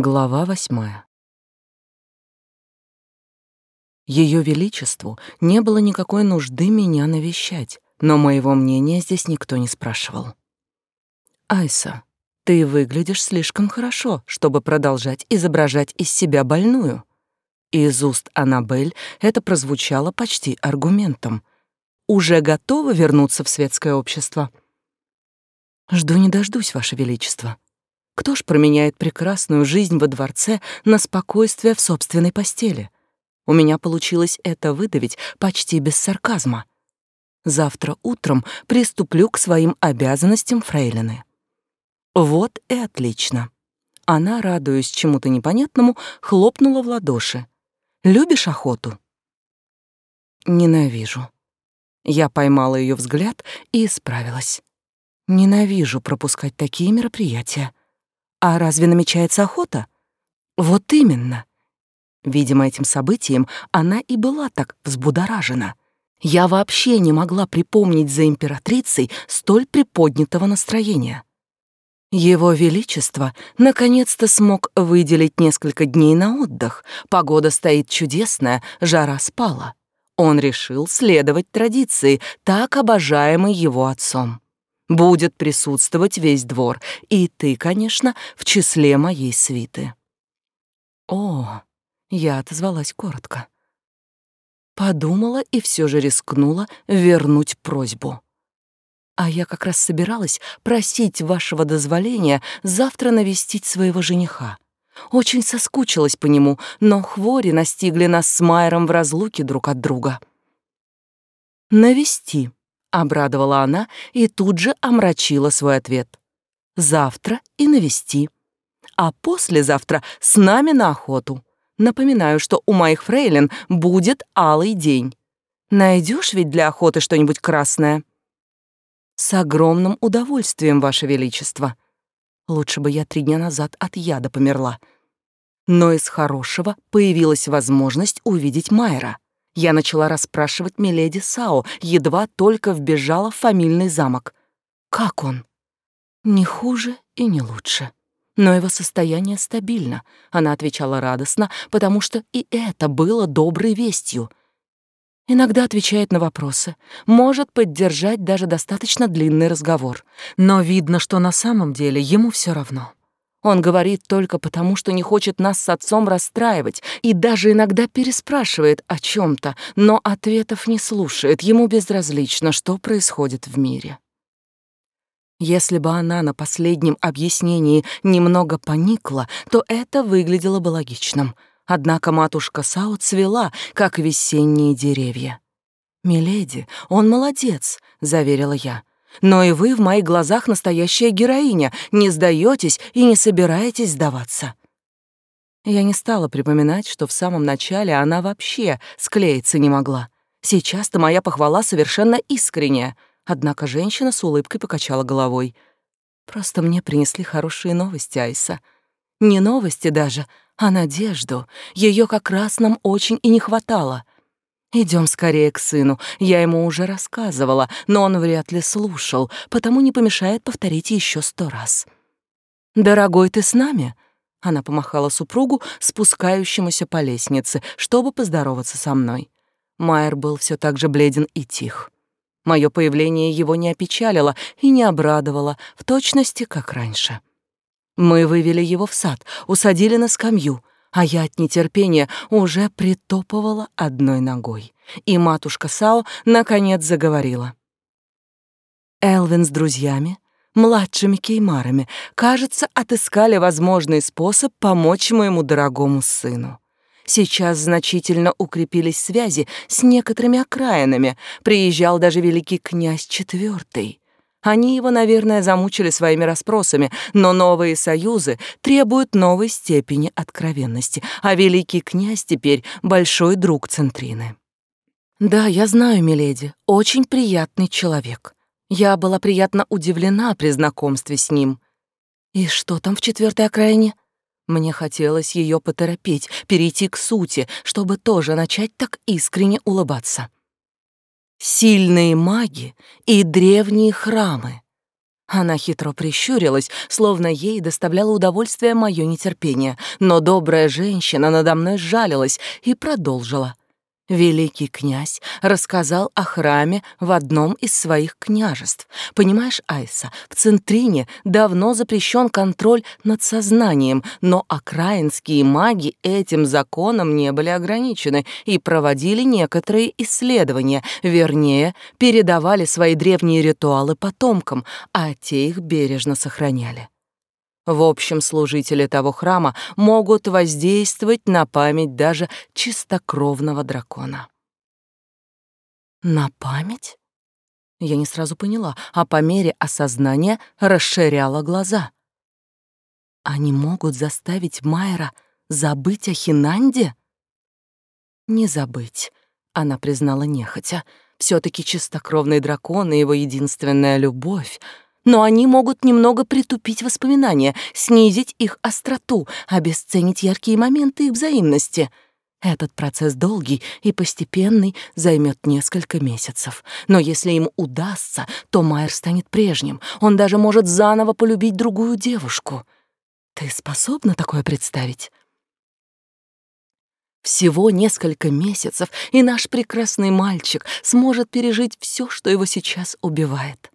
Глава восьмая. Ее Величеству не было никакой нужды меня навещать, но моего мнения здесь никто не спрашивал. «Айса, ты выглядишь слишком хорошо, чтобы продолжать изображать из себя больную». Из уст Аннабель это прозвучало почти аргументом. «Уже готова вернуться в светское общество?» «Жду не дождусь, Ваше Величество. Кто ж променяет прекрасную жизнь во дворце на спокойствие в собственной постели?» У меня получилось это выдавить почти без сарказма. Завтра утром приступлю к своим обязанностям фрейлины. Вот и отлично. Она, радуясь чему-то непонятному, хлопнула в ладоши. Любишь охоту? Ненавижу. Я поймала ее взгляд и исправилась. Ненавижу пропускать такие мероприятия. А разве намечается охота? Вот именно. Видимо, этим событием она и была так взбудоражена. Я вообще не могла припомнить за императрицей столь приподнятого настроения. Его Величество наконец-то смог выделить несколько дней на отдых. Погода стоит чудесная, жара спала. Он решил следовать традиции, так обожаемой его отцом. Будет присутствовать весь двор, и ты, конечно, в числе моей свиты. О, я отозвалась коротко. Подумала и все же рискнула вернуть просьбу. А я как раз собиралась просить вашего дозволения завтра навестить своего жениха. Очень соскучилась по нему, но хвори настигли нас с Майером в разлуке друг от друга. «Навести», — обрадовала она и тут же омрачила свой ответ. «Завтра и навести, а послезавтра с нами на охоту. Напоминаю, что у моих фрейлин будет алый день. Найдешь ведь для охоты что-нибудь красное? С огромным удовольствием, Ваше Величество. Лучше бы я три дня назад от яда померла. Но из хорошего появилась возможность увидеть Майера. Я начала расспрашивать миледи Сао, едва только вбежала в фамильный замок. Как он? Не хуже и не лучше но его состояние стабильно. Она отвечала радостно, потому что и это было доброй вестью. Иногда отвечает на вопросы, может поддержать даже достаточно длинный разговор, но видно, что на самом деле ему все равно. Он говорит только потому, что не хочет нас с отцом расстраивать и даже иногда переспрашивает о чем то но ответов не слушает, ему безразлично, что происходит в мире. Если бы она на последнем объяснении немного поникла, то это выглядело бы логичным. Однако матушка Сао цвела, как весенние деревья. «Миледи, он молодец», — заверила я. «Но и вы в моих глазах настоящая героиня, не сдаетесь и не собираетесь сдаваться». Я не стала припоминать, что в самом начале она вообще склеиться не могла. Сейчас-то моя похвала совершенно искренняя — Однако женщина с улыбкой покачала головой. «Просто мне принесли хорошие новости, Айса. Не новости даже, а надежду. Ее как раз нам очень и не хватало. Идем скорее к сыну. Я ему уже рассказывала, но он вряд ли слушал, потому не помешает повторить еще сто раз. «Дорогой, ты с нами?» Она помахала супругу, спускающемуся по лестнице, чтобы поздороваться со мной. Майер был все так же бледен и тих. Мое появление его не опечалило и не обрадовало, в точности, как раньше. Мы вывели его в сад, усадили на скамью, а я от нетерпения уже притопывала одной ногой. И матушка Сао наконец заговорила. Элвин с друзьями, младшими кеймарами, кажется, отыскали возможный способ помочь моему дорогому сыну. Сейчас значительно укрепились связи с некоторыми окраинами. Приезжал даже великий князь четвертый. Они его, наверное, замучили своими расспросами, но новые союзы требуют новой степени откровенности, а великий князь теперь большой друг Центрины. Да, я знаю, миледи, очень приятный человек. Я была приятно удивлена при знакомстве с ним. И что там в четвертой окраине? Мне хотелось ее поторопить, перейти к сути, чтобы тоже начать так искренне улыбаться. Сильные маги и древние храмы. Она хитро прищурилась, словно ей доставляло удовольствие мое нетерпение, но добрая женщина надо мной сжалилась и продолжила. Великий князь рассказал о храме в одном из своих княжеств. Понимаешь, Айса, в Центрине давно запрещен контроль над сознанием, но окраинские маги этим законом не были ограничены и проводили некоторые исследования, вернее, передавали свои древние ритуалы потомкам, а те их бережно сохраняли. В общем, служители того храма могут воздействовать на память даже чистокровного дракона. На память? Я не сразу поняла, а по мере осознания расширяла глаза. Они могут заставить Майера забыть о Хинанде? Не забыть, она признала нехотя. все таки чистокровный дракон и его единственная любовь — но они могут немного притупить воспоминания, снизить их остроту, обесценить яркие моменты их взаимности. Этот процесс долгий и постепенный займет несколько месяцев. Но если им удастся, то Майер станет прежним. Он даже может заново полюбить другую девушку. Ты способна такое представить? Всего несколько месяцев, и наш прекрасный мальчик сможет пережить все, что его сейчас убивает.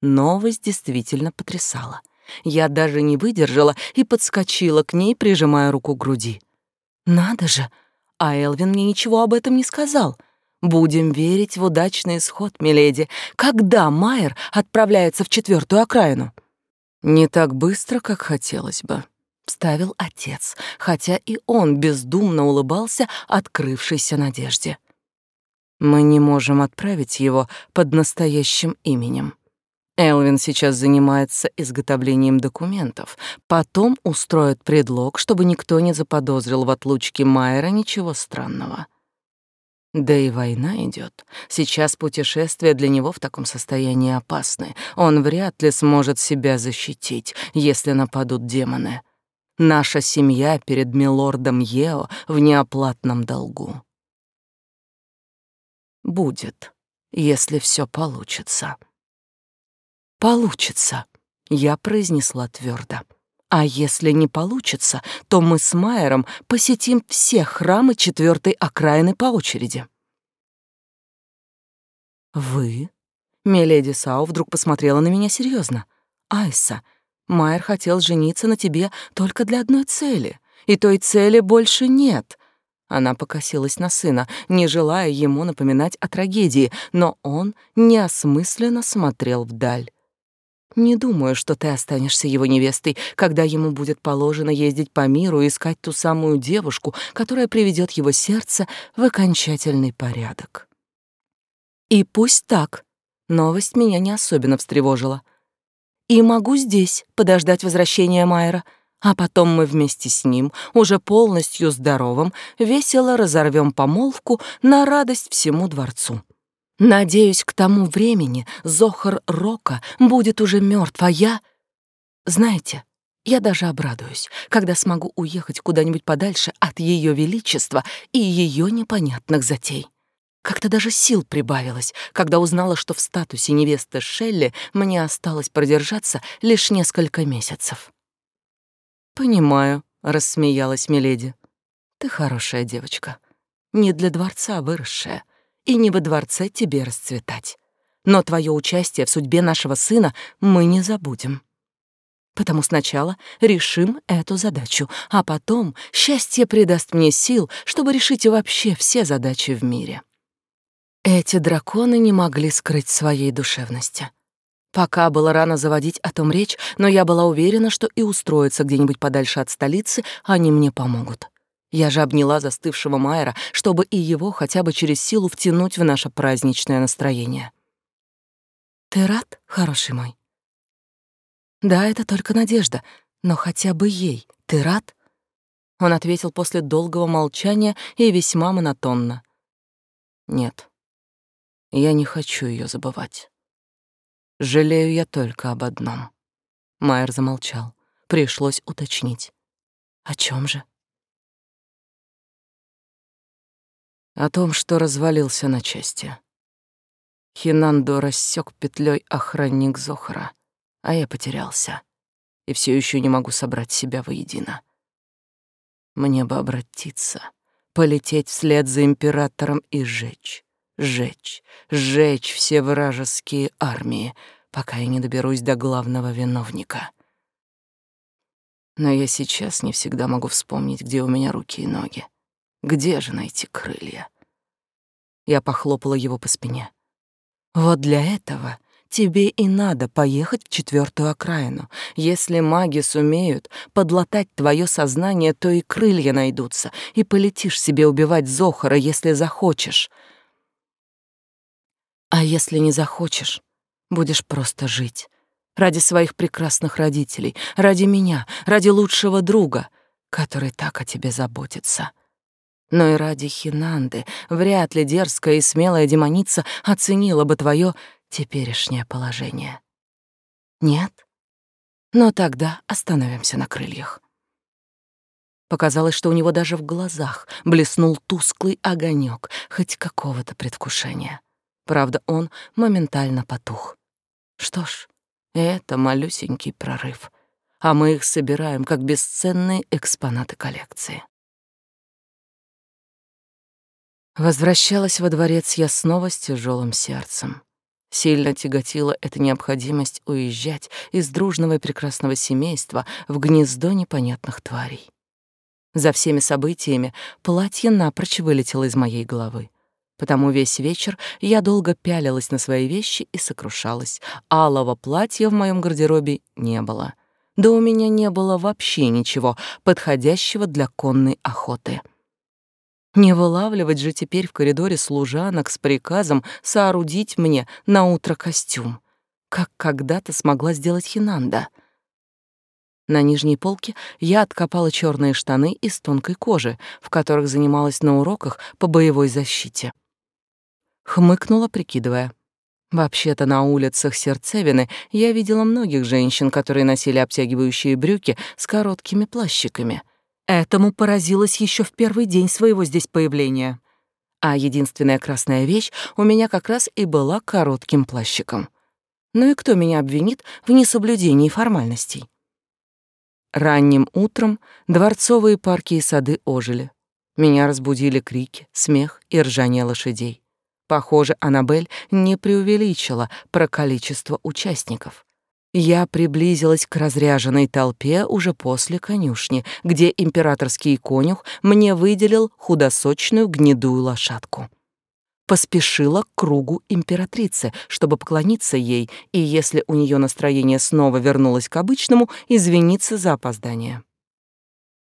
Новость действительно потрясала. Я даже не выдержала и подскочила к ней, прижимая руку к груди. «Надо же! А Элвин мне ничего об этом не сказал. Будем верить в удачный исход, миледи. Когда Майер отправляется в четвертую окраину?» «Не так быстро, как хотелось бы», — вставил отец, хотя и он бездумно улыбался открывшейся надежде. «Мы не можем отправить его под настоящим именем. Элвин сейчас занимается изготовлением документов. Потом устроит предлог, чтобы никто не заподозрил в отлучке Майера ничего странного. Да и война идет. Сейчас путешествия для него в таком состоянии опасны. Он вряд ли сможет себя защитить, если нападут демоны. Наша семья перед милордом Ео в неоплатном долгу. Будет, если все получится. «Получится», — я произнесла твердо. «А если не получится, то мы с Майером посетим все храмы четвертой окраины по очереди». «Вы?» Миледи Сау вдруг посмотрела на меня серьезно. «Айса, Майер хотел жениться на тебе только для одной цели, и той цели больше нет». Она покосилась на сына, не желая ему напоминать о трагедии, но он неосмысленно смотрел вдаль. Не думаю, что ты останешься его невестой, когда ему будет положено ездить по миру и искать ту самую девушку, которая приведет его сердце в окончательный порядок. И пусть так. Новость меня не особенно встревожила. И могу здесь подождать возвращения Майера, а потом мы вместе с ним, уже полностью здоровым, весело разорвем помолвку на радость всему дворцу. Надеюсь, к тому времени Зохар Рока будет уже мертв, а я... Знаете, я даже обрадуюсь, когда смогу уехать куда-нибудь подальше от Ее Величества и ее непонятных затей. Как-то даже сил прибавилось, когда узнала, что в статусе невесты Шелли мне осталось продержаться лишь несколько месяцев. «Понимаю», — рассмеялась Миледи. «Ты хорошая девочка, не для дворца выросшая, и не во дворце тебе расцветать. Но твое участие в судьбе нашего сына мы не забудем. Потому сначала решим эту задачу, а потом счастье придаст мне сил, чтобы решить вообще все задачи в мире. Эти драконы не могли скрыть своей душевности. Пока было рано заводить о том речь, но я была уверена, что и устроиться где-нибудь подальше от столицы они мне помогут. Я же обняла застывшего Майера, чтобы и его хотя бы через силу втянуть в наше праздничное настроение. «Ты рад, хороший мой?» «Да, это только надежда, но хотя бы ей. Ты рад?» Он ответил после долгого молчания и весьма монотонно. «Нет, я не хочу ее забывать. Жалею я только об одном». Майер замолчал. Пришлось уточнить. «О чем же?» О том, что развалился на части. Хинандо рассек петлей охранник Зохара, а я потерялся и все еще не могу собрать себя воедино. Мне бы обратиться, полететь вслед за императором и сжечь, сжечь, сжечь все вражеские армии, пока я не доберусь до главного виновника. Но я сейчас не всегда могу вспомнить, где у меня руки и ноги. Где же найти крылья? Я похлопала его по спине. Вот для этого тебе и надо поехать в четвертую окраину. Если маги сумеют подлатать твое сознание, то и крылья найдутся, и полетишь себе убивать Зохара, если захочешь. А если не захочешь, будешь просто жить ради своих прекрасных родителей, ради меня, ради лучшего друга, который так о тебе заботится. Но и ради Хинанды вряд ли дерзкая и смелая демоница оценила бы твое теперешнее положение. Нет? Но тогда остановимся на крыльях. Показалось, что у него даже в глазах блеснул тусклый огонек, хоть какого-то предвкушения. Правда, он моментально потух. Что ж, это малюсенький прорыв, а мы их собираем как бесценные экспонаты коллекции. Возвращалась во дворец я снова с тяжелым сердцем. Сильно тяготила эта необходимость уезжать из дружного и прекрасного семейства в гнездо непонятных тварей. За всеми событиями платье напрочь вылетело из моей головы. Потому весь вечер я долго пялилась на свои вещи и сокрушалась. Алого платья в моем гардеробе не было. Да у меня не было вообще ничего подходящего для конной охоты. Не вылавливать же теперь в коридоре служанок с приказом соорудить мне на утро костюм, как когда-то смогла сделать Хинанда. На нижней полке я откопала черные штаны из тонкой кожи, в которых занималась на уроках по боевой защите. Хмыкнула, прикидывая. Вообще-то на улицах Сердцевины я видела многих женщин, которые носили обтягивающие брюки с короткими плащиками. Этому поразилась еще в первый день своего здесь появления. А единственная красная вещь у меня как раз и была коротким плащиком. Ну и кто меня обвинит в несоблюдении формальностей? Ранним утром дворцовые парки и сады ожили. Меня разбудили крики, смех и ржание лошадей. Похоже, Аннабель не преувеличила про количество участников. Я приблизилась к разряженной толпе уже после конюшни, где императорский конюх мне выделил худосочную гнедую лошадку. Поспешила к кругу императрицы, чтобы поклониться ей, и если у нее настроение снова вернулось к обычному, извиниться за опоздание.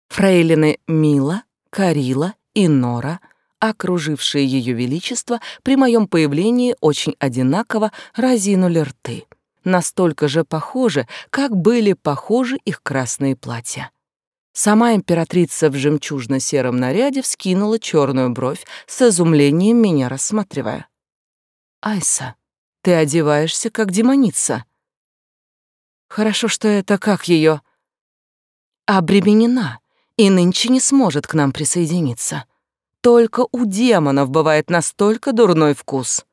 Фрейлины Мила, Карила и Нора — окружившие ее величество при моем появлении очень одинаково разинули рты. Настолько же похожи, как были похожи их красные платья. Сама императрица в жемчужно-сером наряде вскинула черную бровь с изумлением меня рассматривая. «Айса, ты одеваешься как демоница». «Хорошо, что это как ее обременена и нынче не сможет к нам присоединиться. Только у демонов бывает настолько дурной вкус.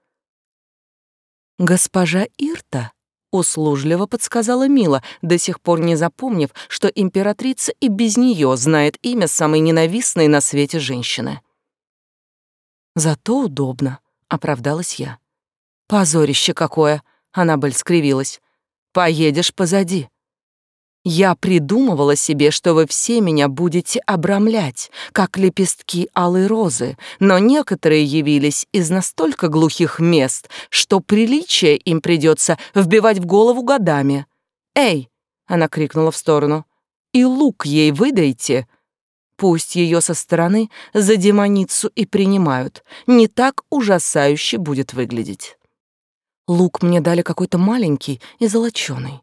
Госпожа Ирта услужливо подсказала Мила, до сих пор не запомнив, что императрица и без нее знает имя самой ненавистной на свете женщины. «Зато удобно», — оправдалась я. «Позорище какое!» — Аннабель скривилась. «Поедешь позади. Я придумывала себе, что вы все меня будете обрамлять, как лепестки алой розы, но некоторые явились из настолько глухих мест, что приличие им придется вбивать в голову годами. «Эй!» — она крикнула в сторону. «И лук ей выдайте!» Пусть ее со стороны за демоницу и принимают, не так ужасающе будет выглядеть. Лук мне дали какой-то маленький и золоченый.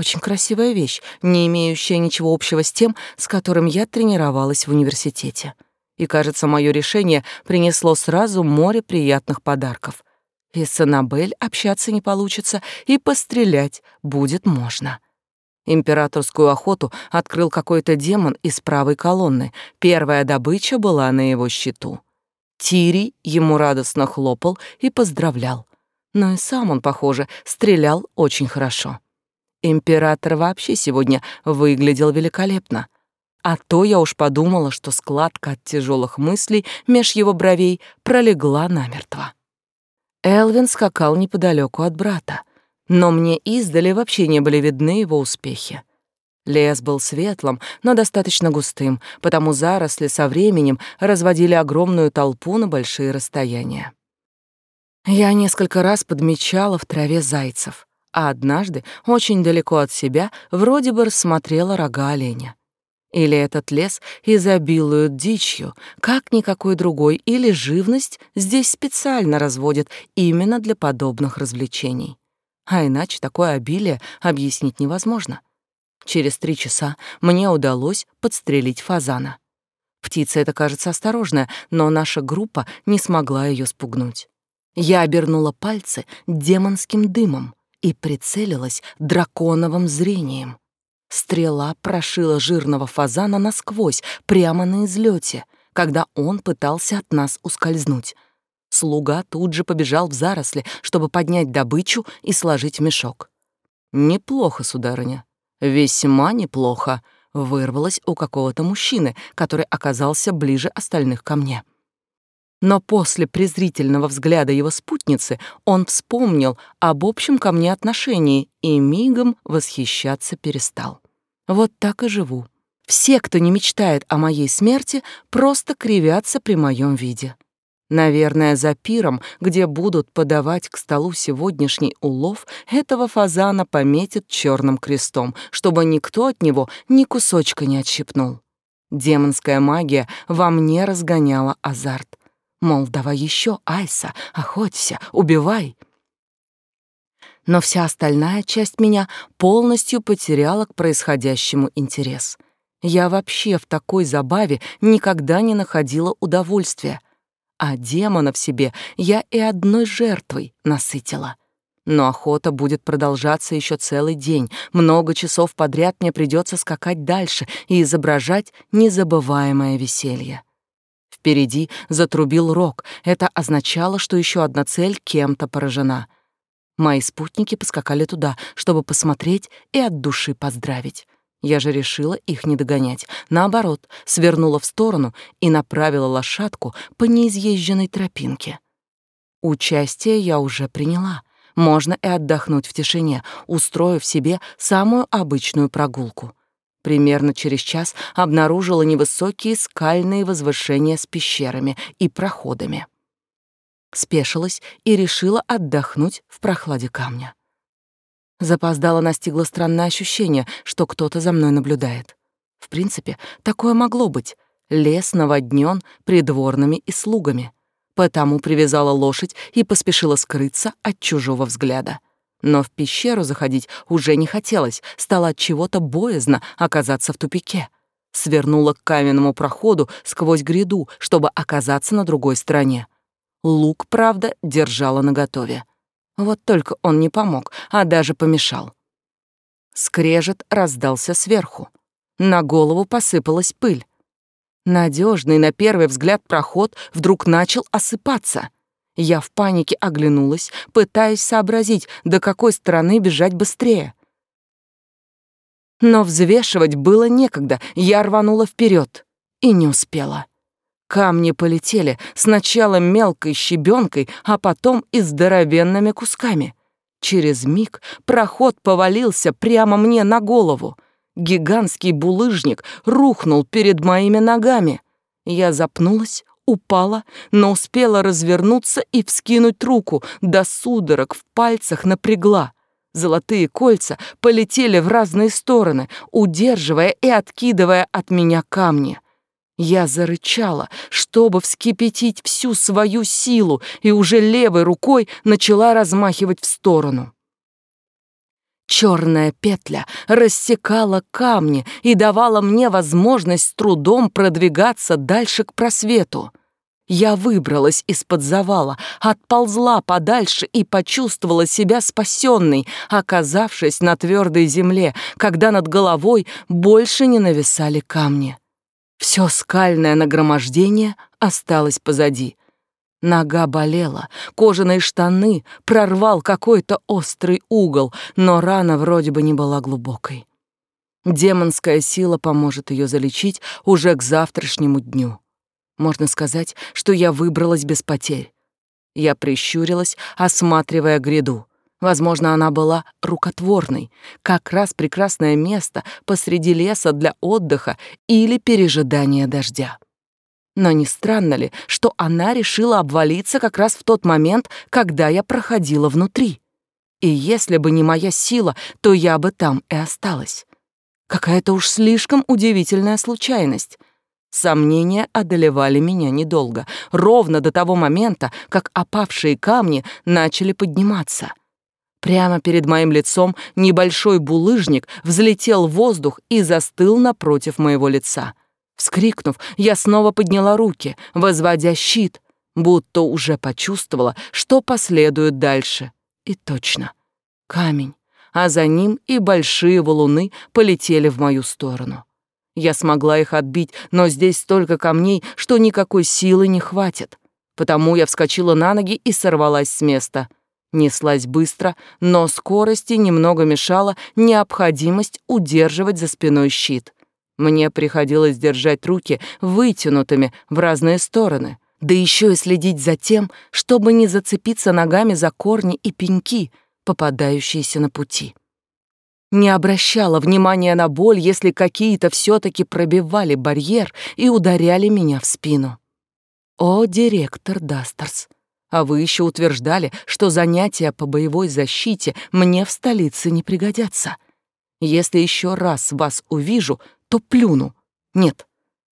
Очень красивая вещь, не имеющая ничего общего с тем, с которым я тренировалась в университете. И, кажется, мое решение принесло сразу море приятных подарков. И с Аннабель общаться не получится, и пострелять будет можно. Императорскую охоту открыл какой-то демон из правой колонны. Первая добыча была на его счету. Тири ему радостно хлопал и поздравлял. Но и сам он, похоже, стрелял очень хорошо. Император вообще сегодня выглядел великолепно. А то я уж подумала, что складка от тяжелых мыслей меж его бровей пролегла намертво. Элвин скакал неподалеку от брата, но мне издали вообще не были видны его успехи. Лес был светлым, но достаточно густым, потому заросли со временем разводили огромную толпу на большие расстояния. Я несколько раз подмечала в траве зайцев, а однажды очень далеко от себя вроде бы рассмотрела рога оленя. Или этот лес изобилует дичью, как никакой другой, или живность здесь специально разводят именно для подобных развлечений. А иначе такое обилие объяснить невозможно. Через три часа мне удалось подстрелить фазана. Птица эта, кажется, осторожная, но наша группа не смогла ее спугнуть. Я обернула пальцы демонским дымом и прицелилась драконовым зрением. Стрела прошила жирного фазана насквозь, прямо на излете, когда он пытался от нас ускользнуть. Слуга тут же побежал в заросли, чтобы поднять добычу и сложить мешок. «Неплохо, сударыня, весьма неплохо», — вырвалось у какого-то мужчины, который оказался ближе остальных ко мне. Но после презрительного взгляда его спутницы он вспомнил об общем ко мне отношении и мигом восхищаться перестал. Вот так и живу. Все, кто не мечтает о моей смерти, просто кривятся при моем виде. Наверное, за пиром, где будут подавать к столу сегодняшний улов, этого фазана пометят черным крестом, чтобы никто от него ни кусочка не отщипнул. Демонская магия во мне разгоняла азарт. Мол, давай еще, Айса, охоться, убивай. Но вся остальная часть меня полностью потеряла к происходящему интерес. Я вообще в такой забаве никогда не находила удовольствия, а демона в себе я и одной жертвой насытила. Но охота будет продолжаться еще целый день. Много часов подряд мне придется скакать дальше и изображать незабываемое веселье. Впереди затрубил рог. Это означало, что еще одна цель кем-то поражена. Мои спутники поскакали туда, чтобы посмотреть и от души поздравить. Я же решила их не догонять. Наоборот, свернула в сторону и направила лошадку по неизъезженной тропинке. Участие я уже приняла. Можно и отдохнуть в тишине, устроив себе самую обычную прогулку. Примерно через час обнаружила невысокие скальные возвышения с пещерами и проходами. Спешилась и решила отдохнуть в прохладе камня. Запоздала настигло странное ощущение, что кто-то за мной наблюдает. В принципе, такое могло быть. Лес наводнен придворными и слугами. Потому привязала лошадь и поспешила скрыться от чужого взгляда. Но в пещеру заходить уже не хотелось, стало от чего-то боязно оказаться в тупике. Свернула к каменному проходу сквозь гряду, чтобы оказаться на другой стороне. Лук, правда, держала наготове. Вот только он не помог, а даже помешал. Скрежет раздался сверху. На голову посыпалась пыль. Надежный на первый взгляд проход вдруг начал осыпаться — я в панике оглянулась, пытаясь сообразить, до какой стороны бежать быстрее. Но взвешивать было некогда, я рванула вперед и не успела. Камни полетели сначала мелкой щебенкой, а потом и здоровенными кусками. Через миг проход повалился прямо мне на голову. Гигантский булыжник рухнул перед моими ногами. Я запнулась, упала, но успела развернуться и вскинуть руку, до судорог в пальцах напрягла. Золотые кольца полетели в разные стороны, удерживая и откидывая от меня камни. Я зарычала, чтобы вскипятить всю свою силу, и уже левой рукой начала размахивать в сторону. Черная петля рассекала камни и давала мне возможность с трудом продвигаться дальше к просвету. Я выбралась из-под завала, отползла подальше и почувствовала себя спасенной, оказавшись на твердой земле, когда над головой больше не нависали камни. Все скальное нагромождение осталось позади. Нога болела, кожаные штаны прорвал какой-то острый угол, но рана вроде бы не была глубокой. Демонская сила поможет ее залечить уже к завтрашнему дню. Можно сказать, что я выбралась без потерь. Я прищурилась, осматривая гряду. Возможно, она была рукотворной, как раз прекрасное место посреди леса для отдыха или пережидания дождя. Но не странно ли, что она решила обвалиться как раз в тот момент, когда я проходила внутри? И если бы не моя сила, то я бы там и осталась. Какая-то уж слишком удивительная случайность. Сомнения одолевали меня недолго, ровно до того момента, как опавшие камни начали подниматься. Прямо перед моим лицом небольшой булыжник взлетел в воздух и застыл напротив моего лица. Вскрикнув, я снова подняла руки, возводя щит, будто уже почувствовала, что последует дальше. И точно. Камень, а за ним и большие валуны полетели в мою сторону. Я смогла их отбить, но здесь столько камней, что никакой силы не хватит. Потому я вскочила на ноги и сорвалась с места. Неслась быстро, но скорости немного мешала необходимость удерживать за спиной щит. Мне приходилось держать руки вытянутыми в разные стороны, да еще и следить за тем, чтобы не зацепиться ногами за корни и пеньки, попадающиеся на пути не обращала внимания на боль, если какие-то все-таки пробивали барьер и ударяли меня в спину. О, директор Дастерс, а вы еще утверждали, что занятия по боевой защите мне в столице не пригодятся. Если еще раз вас увижу, то плюну. Нет,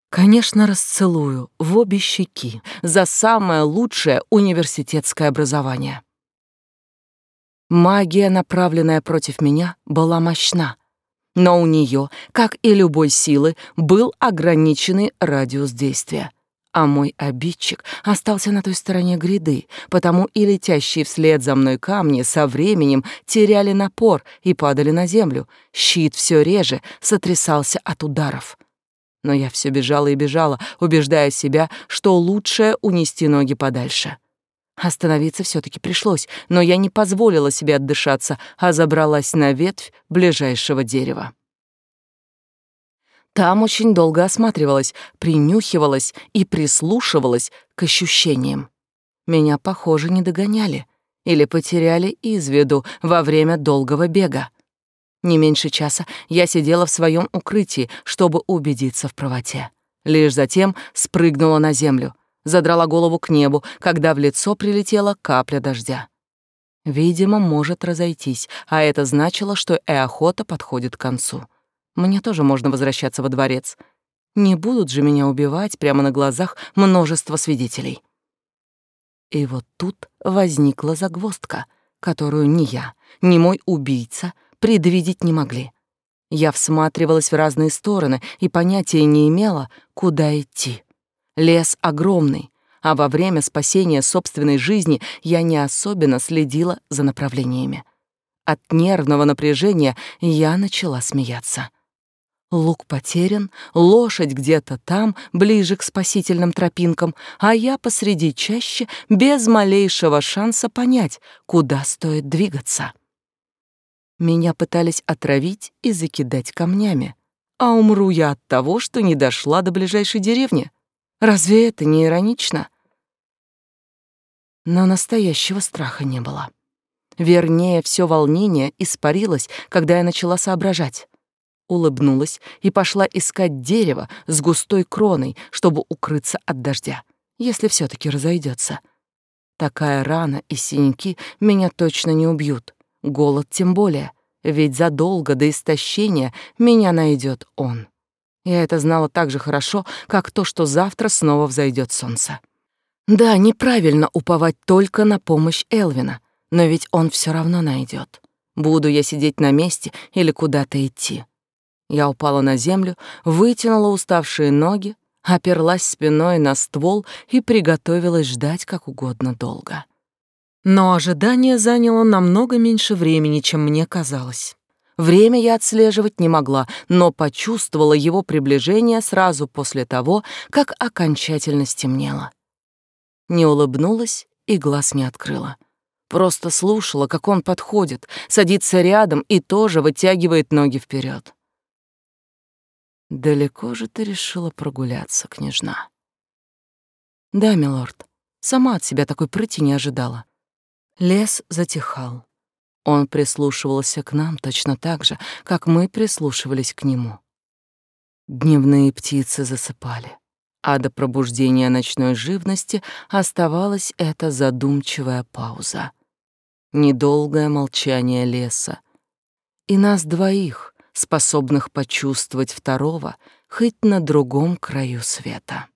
конечно, расцелую в обе щеки за самое лучшее университетское образование. Магия, направленная против меня, была мощна, но у нее, как и любой силы, был ограниченный радиус действия. А мой обидчик остался на той стороне гряды, потому и летящие вслед за мной камни со временем теряли напор и падали на землю. Щит все реже сотрясался от ударов. Но я все бежала и бежала, убеждая себя, что лучше унести ноги подальше. Остановиться все-таки пришлось, но я не позволила себе отдышаться, а забралась на ветвь ближайшего дерева. Там очень долго осматривалась, принюхивалась и прислушивалась к ощущениям. Меня, похоже, не догоняли или потеряли из виду во время долгого бега. Не меньше часа я сидела в своем укрытии, чтобы убедиться в правоте. Лишь затем спрыгнула на землю — задрала голову к небу, когда в лицо прилетела капля дождя. Видимо, может разойтись, а это значило, что и охота подходит к концу. Мне тоже можно возвращаться во дворец. Не будут же меня убивать прямо на глазах множество свидетелей. И вот тут возникла загвоздка, которую ни я, ни мой убийца предвидеть не могли. Я всматривалась в разные стороны и понятия не имела, куда идти. Лес огромный, а во время спасения собственной жизни я не особенно следила за направлениями. От нервного напряжения я начала смеяться. Лук потерян, лошадь где-то там, ближе к спасительным тропинкам, а я посреди чаще без малейшего шанса понять, куда стоит двигаться. Меня пытались отравить и закидать камнями, а умру я от того, что не дошла до ближайшей деревни. Разве это не иронично? Но настоящего страха не было. Вернее, все волнение испарилось, когда я начала соображать. Улыбнулась и пошла искать дерево с густой кроной, чтобы укрыться от дождя, если все таки разойдется. Такая рана и синяки меня точно не убьют. Голод тем более, ведь задолго до истощения меня найдет он. Я это знала так же хорошо, как то, что завтра снова взойдет солнце. Да, неправильно уповать только на помощь Элвина, но ведь он все равно найдет. Буду я сидеть на месте или куда-то идти. Я упала на землю, вытянула уставшие ноги, оперлась спиной на ствол и приготовилась ждать как угодно долго. Но ожидание заняло намного меньше времени, чем мне казалось. Время я отслеживать не могла, но почувствовала его приближение сразу после того, как окончательно стемнело. Не улыбнулась и глаз не открыла. Просто слушала, как он подходит, садится рядом и тоже вытягивает ноги вперед. «Далеко же ты решила прогуляться, княжна?» «Да, милорд, сама от себя такой прыти не ожидала». Лес затихал. Он прислушивался к нам точно так же, как мы прислушивались к нему. Дневные птицы засыпали, а до пробуждения ночной живности оставалась эта задумчивая пауза. Недолгое молчание леса. И нас двоих, способных почувствовать второго, хоть на другом краю света.